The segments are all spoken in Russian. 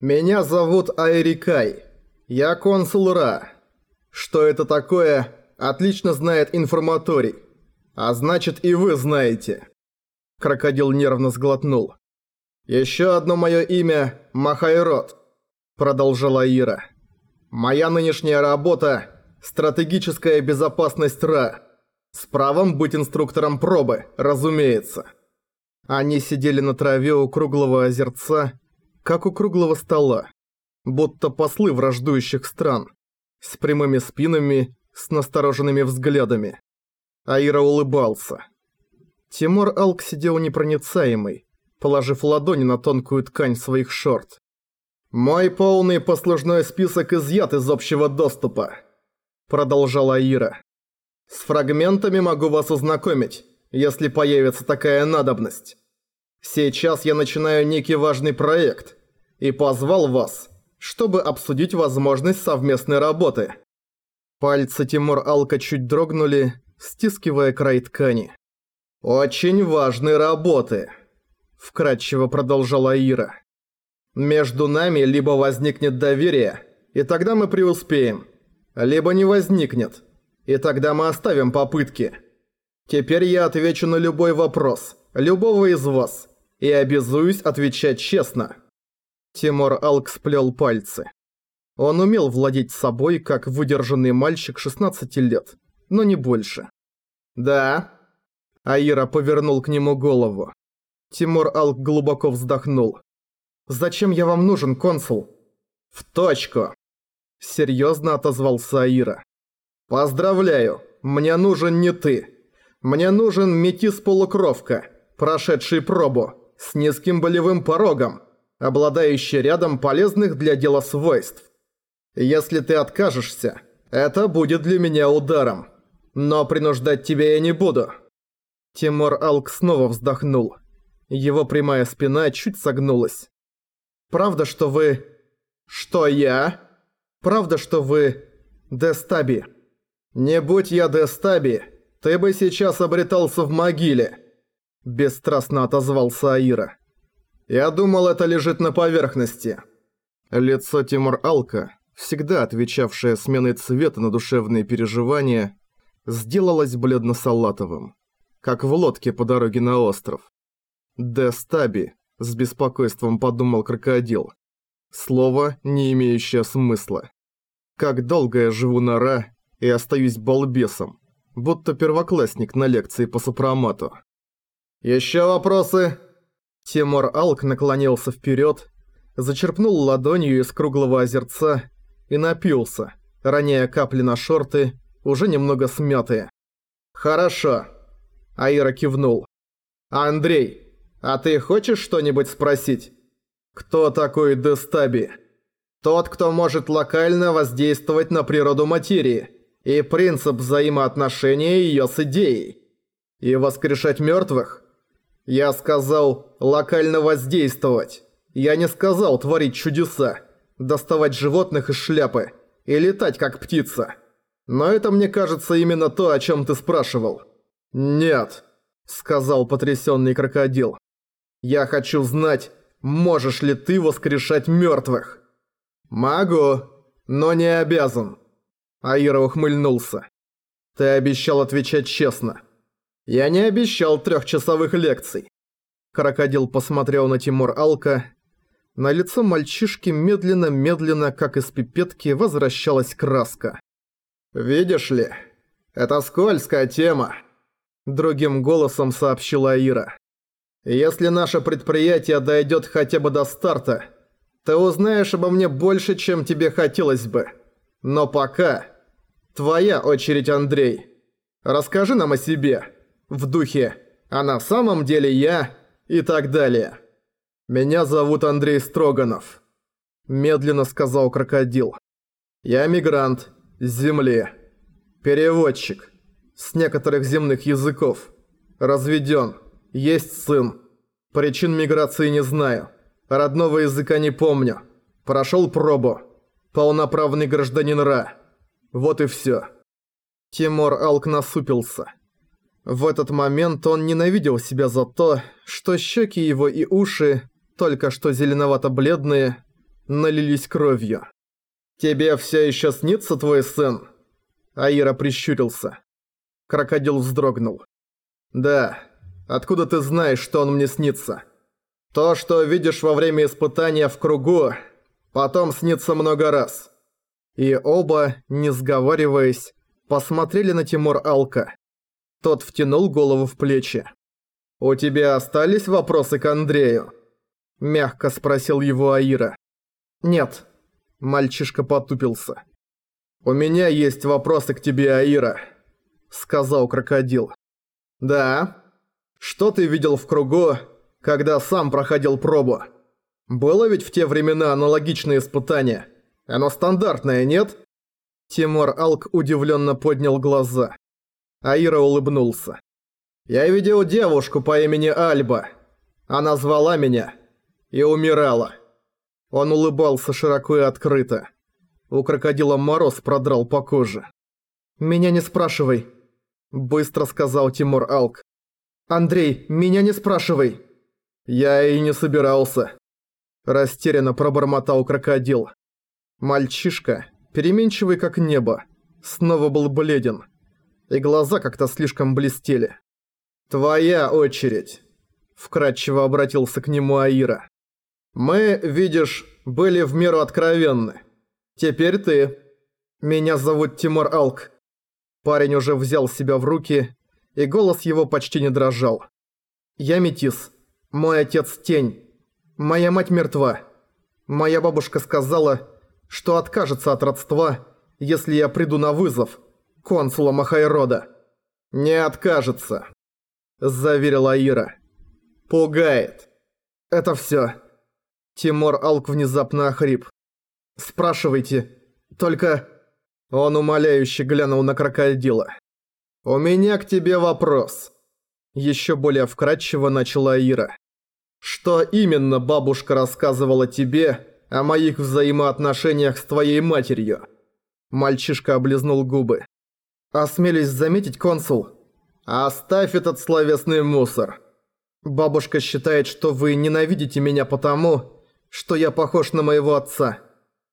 «Меня зовут Айрикай. Я консул Ра. Что это такое, отлично знает информаторий. А значит и вы знаете». Крокодил нервно сглотнул. «Еще одно мое имя – Махайрод», – продолжала Ира. «Моя нынешняя работа – стратегическая безопасность Ра. С правом быть инструктором пробы, разумеется». Они сидели на траве у круглого озерца, как у круглого стола, будто послы враждующих стран, с прямыми спинами, с настороженными взглядами. Аира улыбался. Тимур Алк сидел непроницаемый, положив ладони на тонкую ткань своих шорт. «Мой полный послужной список изъят из общего доступа», – продолжала Аира. «С фрагментами могу вас ознакомить, если появится такая надобность. Сейчас я начинаю некий важный проект и позвал вас, чтобы обсудить возможность совместной работы». Пальцы Тимур Алка чуть дрогнули, стискивая край ткани. «Очень важной работы», – вкратчиво продолжала Ира. «Между нами либо возникнет доверие, и тогда мы преуспеем, либо не возникнет, и тогда мы оставим попытки. Теперь я отвечу на любой вопрос, любого из вас, и обязуюсь отвечать честно». Тимур Алк сплел пальцы. Он умел владеть собой, как выдержанный мальчик 16 лет, но не больше. «Да?» Аира повернул к нему голову. Тимур Алк глубоко вздохнул. «Зачем я вам нужен, консул?» «В точку!» Серьезно отозвался Аира. «Поздравляю, мне нужен не ты. Мне нужен метис-полукровка, прошедший пробу, с низким болевым порогом, обладающий рядом полезных для дела свойств. Если ты откажешься, это будет для меня ударом. Но принуждать тебя я не буду». Тимур Алк снова вздохнул. Его прямая спина чуть согнулась. «Правда, что вы...» «Что я?» «Правда, что вы... Дестаби?» «Не будь я Дестаби, ты бы сейчас обретался в могиле!» Бесстрастно отозвался Аира. «Я думал, это лежит на поверхности». Лицо Тимур Алка, всегда отвечавшее сменой цвета на душевные переживания, сделалось бледно-салатовым, как в лодке по дороге на остров. «Де Стаби», — с беспокойством подумал крокодил. Слово, не имеющее смысла. Как долго я живу на Ра и остаюсь балбесом, будто первоклассник на лекции по сопромату. «Еще вопросы?» Тимур Алк наклонился вперед, зачерпнул ладонью из круглого озерца и напился, роняя капли на шорты, уже немного смятые. «Хорошо», – Аира кивнул. «Андрей, а ты хочешь что-нибудь спросить?» «Кто такой Дестаби?» «Тот, кто может локально воздействовать на природу материи и принцип взаимоотношения ее с идеей. И воскрешать мертвых?» «Я сказал локально воздействовать. Я не сказал творить чудеса, доставать животных из шляпы и летать как птица. Но это, мне кажется, именно то, о чем ты спрашивал». «Нет», — сказал потрясенный крокодил. «Я хочу знать, можешь ли ты воскрешать мертвых?» «Могу, но не обязан». Аира ухмыльнулся. «Ты обещал отвечать честно». «Я не обещал трехчасовых лекций». Крокодил посмотрел на Тимур Алка. На лицо мальчишки медленно-медленно, как из пипетки, возвращалась краска. «Видишь ли, это скользкая тема», – другим голосом сообщила Ира. «Если наше предприятие дойдет хотя бы до старта, ты узнаешь обо мне больше, чем тебе хотелось бы. Но пока... Твоя очередь, Андрей. Расскажи нам о себе» в духе «А на самом деле я...» и так далее. «Меня зовут Андрей Строганов», – медленно сказал крокодил. «Я мигрант, с земли, переводчик, с некоторых земных языков, разведен, есть сын, причин миграции не знаю, родного языка не помню, прошел пробу, полноправный гражданин Ра. Вот и все. Тимур Алк насупился. В этот момент он ненавидел себя за то, что щеки его и уши, только что зеленовато-бледные, налились кровью. «Тебе все еще снится твой сын?» Аира прищурился. Крокодил вздрогнул. «Да. Откуда ты знаешь, что он мне снится?» «То, что видишь во время испытания в кругу, потом снится много раз». И оба, не сговариваясь, посмотрели на Тимур Алка. Тот втянул голову в плечи. «У тебя остались вопросы к Андрею?» Мягко спросил его Аира. «Нет». Мальчишка потупился. «У меня есть вопросы к тебе, Аира», — сказал крокодил. «Да? Что ты видел в кругу, когда сам проходил пробу? Было ведь в те времена аналогичное испытание. Оно стандартное, нет?» Тимур Алк удивленно поднял глаза. Аира улыбнулся. «Я видел девушку по имени Альба. Она звала меня и умирала». Он улыбался широко и открыто. У крокодила мороз продрал по коже. «Меня не спрашивай», – быстро сказал Тимур Алк. «Андрей, меня не спрашивай». «Я и не собирался», – растерянно пробормотал крокодил. Мальчишка, переменчивый как небо, снова был бледен, и глаза как-то слишком блестели. «Твоя очередь», – вкратчиво обратился к нему Аира. «Мы, видишь, были в меру откровенны. Теперь ты. Меня зовут Тимур Алк». Парень уже взял себя в руки, и голос его почти не дрожал. «Я метис. Мой отец тень. Моя мать мертва. Моя бабушка сказала, что откажется от родства, если я приду на вызов консула Махайрода». «Не откажется», – заверила Ира. «Пугает». «Это всё». Тимур Алк внезапно охрип. «Спрашивайте. Только...» Он умоляюще глянул на крокодила. «У меня к тебе вопрос». Еще более вкратчиво начала Ира. «Что именно бабушка рассказывала тебе о моих взаимоотношениях с твоей матерью?» Мальчишка облизнул губы. «Осмелюсь заметить, консул. Оставь этот словесный мусор. Бабушка считает, что вы ненавидите меня потому, что я похож на моего отца.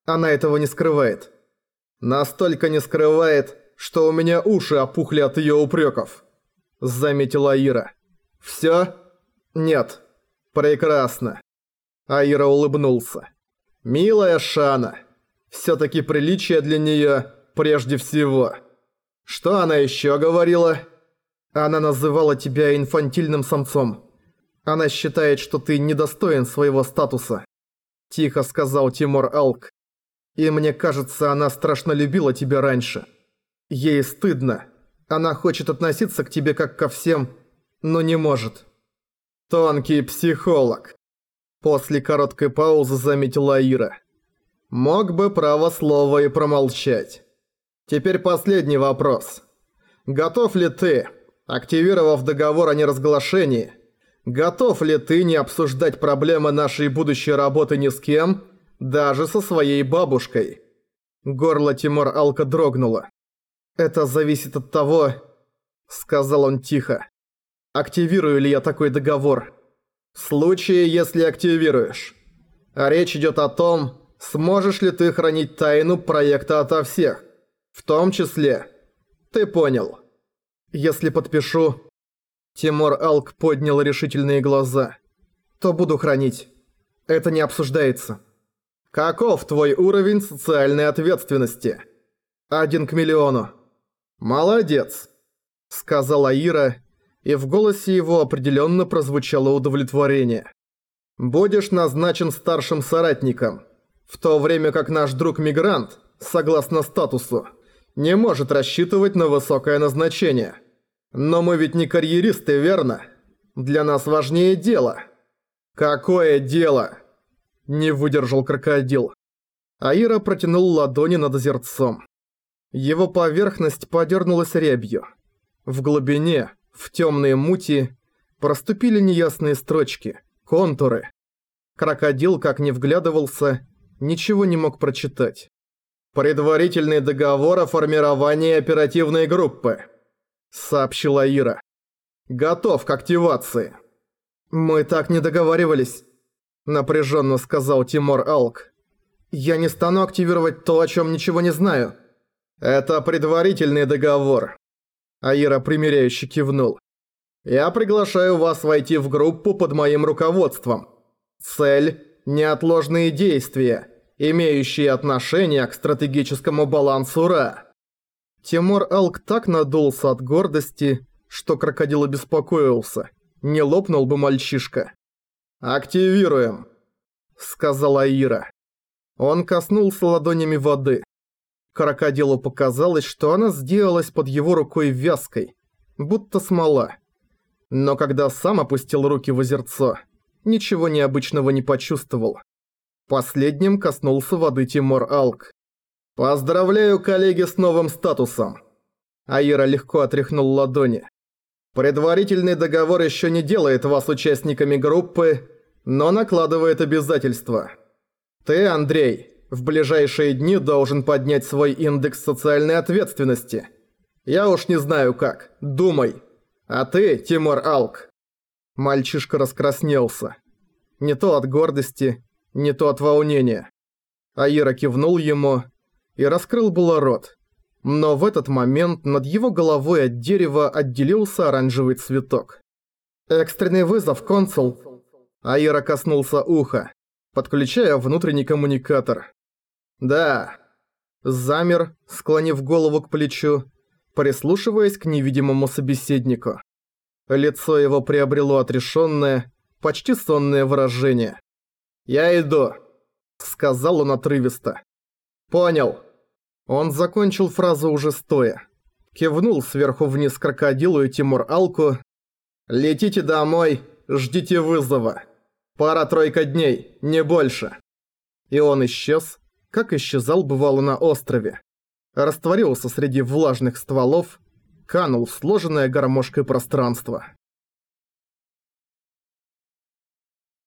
Она этого не скрывает. Настолько не скрывает, что у меня уши опухли от ее упреков. Заметила Ира. Все? Нет. Прекрасно. Аира улыбнулся. Милая Шана. Все-таки приличие для нее прежде всего. Что она еще говорила? Она называла тебя инфантильным самцом. Она считает, что ты недостоин своего статуса. Тихо сказал Тимур Алк. И мне кажется, она страшно любила тебя раньше. Ей стыдно. Она хочет относиться к тебе как ко всем, но не может. Тонкий психолог. После короткой паузы заметила Ира. Мог бы право слова и промолчать. Теперь последний вопрос. Готов ли ты, активировав договор о неразглашении, готов ли ты не обсуждать проблемы нашей будущей работы ни с кем, даже со своей бабушкой. Горло Тимур Алка дрогнуло. «Это зависит от того...» — сказал он тихо. «Активирую ли я такой договор?» «В случае, если активируешь. А речь идет о том, сможешь ли ты хранить тайну проекта ото всех. В том числе... Ты понял. Если подпишу...» Тимур Алк поднял решительные глаза. «То буду хранить. Это не обсуждается». Каков твой уровень социальной ответственности? Один к миллиону. Молодец, сказала Ира, и в голосе его определенно прозвучало удовлетворение. Будешь назначен старшим соратником, в то время как наш друг-мигрант, согласно статусу, не может рассчитывать на высокое назначение. Но мы ведь не карьеристы, верно? Для нас важнее дело. Какое дело? Не выдержал крокодил. Аира протянул ладони над озерцом. Его поверхность подернулась рябью. В глубине, в темные мути, проступили неясные строчки, контуры. Крокодил, как ни вглядывался, ничего не мог прочитать. «Предварительный договор о формировании оперативной группы», — сообщила Ира. «Готов к активации». «Мы так не договаривались», напряженно сказал Тимур Алк. Я не стану активировать то, о чем ничего не знаю. Это предварительный договор. Аира примиряюще кивнул. Я приглашаю вас войти в группу под моим руководством. Цель – неотложные действия, имеющие отношение к стратегическому балансу Ра. Тимур Алк так надулся от гордости, что крокодил обеспокоился. Не лопнул бы мальчишка. «Активируем», — сказала Ира. Он коснулся ладонями воды. Крокодилу показалось, что она сделалась под его рукой вязкой, будто смола. Но когда сам опустил руки в озерцо, ничего необычного не почувствовал. Последним коснулся воды Тимур Алк. «Поздравляю, коллеги, с новым статусом!» Аира легко отряхнул ладони. «Предварительный договор еще не делает вас участниками группы, но накладывает обязательства. Ты, Андрей, в ближайшие дни должен поднять свой индекс социальной ответственности. Я уж не знаю как, думай. А ты, Тимур Алк». Мальчишка раскраснелся. Не то от гордости, не то от волнения. Аира кивнул ему и раскрыл было рот. Но в этот момент над его головой от дерева отделился оранжевый цветок. «Экстренный вызов, консул!» Аира коснулся уха, подключая внутренний коммуникатор. «Да». Замер, склонив голову к плечу, прислушиваясь к невидимому собеседнику. Лицо его приобрело отрешенное, почти сонное выражение. «Я иду», — сказал он отрывисто. «Понял». Он закончил фразу уже стоя. Кивнул сверху вниз крокодилу и Тимур Алку. «Летите домой, ждите вызова. Пара-тройка дней, не больше». И он исчез, как исчезал бывало на острове. Растворился среди влажных стволов, канул в сложенное гармошкой пространство.